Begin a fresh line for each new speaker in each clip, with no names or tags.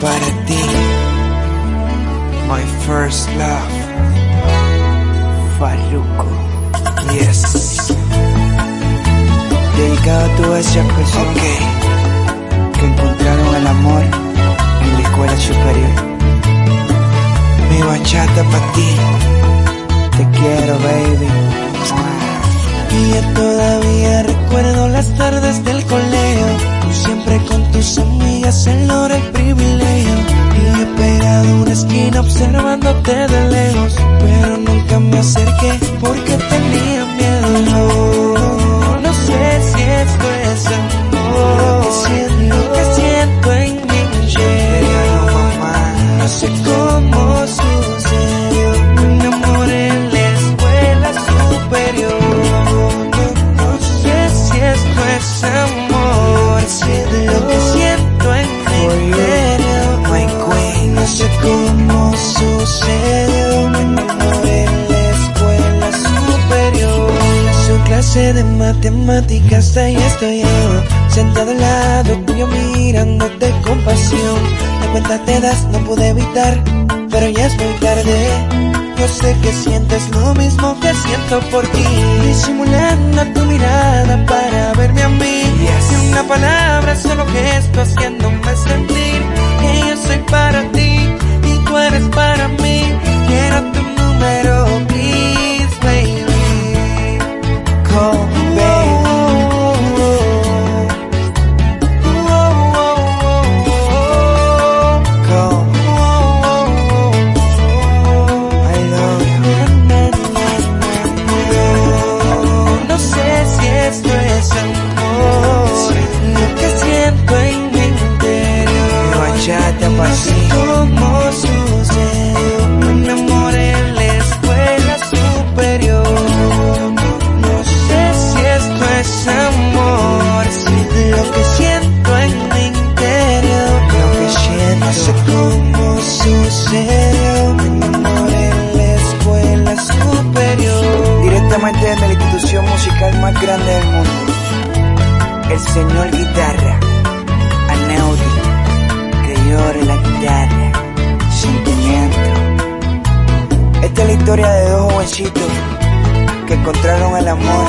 para ti, my first love, Farruko, yes. Dedicado a todas esas personas okay. que encontraron el amor en la escuela superior. Mi bachata para ti, te quiero baby.
Y yo todavía recuerdo las tardes del colegio, tú siempre con tus amigas en Lorel esquina observándote de lejos, de matemáticas, ahí estoy yo, sentado al lado tuyo mirándote con pasión. De cuenta te das, no pude evitar, pero ya es muy tarde. Yo sé que sientes lo mismo que siento por ti, disimulando tu mirada para verme a mí. Y una palabra, solo gesto haciéndome sentir sé
ti.
cómo sucedió, me enamoré en la escuela superior. No sé si esto es amor, si lo que siento en mi interior.
Lo que siento.
No sé cómo sucedió, me enamoré en la escuela superior.
Directamente desde la institución musical más grande del mundo. El señor guitarra, la guitarra, sentimiento. Esta es la historia de dos jovencitos que encontraron el amor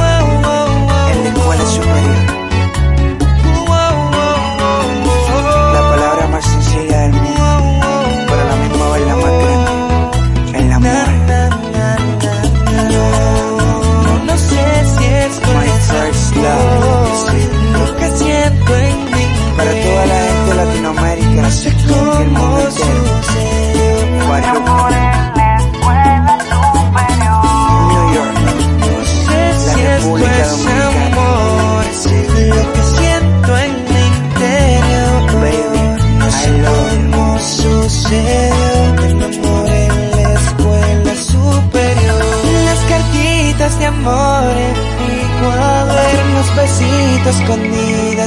en la escuela superior.
Sé cómo sucedió.
Guadalupe, New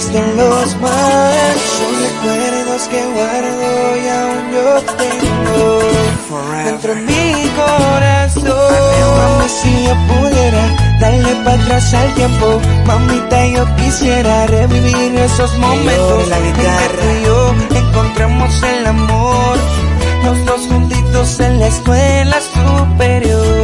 York,
No sé
La
si esto
República
es
Dominicana.
amor, lo que siento en mi interior.
Baby,
no
I
sé
love you.
cómo sucedió, me enamoré en la escuela superior. Las cartitas de amor en mi cuadernos, besitos escondidas de los mares. Son recuerdos que guardo y aún yo tengo dentro de
forever.
mi corazón. Mami, si yo pudiera darle para atrás al tiempo, mamita, yo quisiera revivir esos momentos
la
en que
guitarra.
tú y yo encontramos el amor. Los dos juntitos en la escuela superior.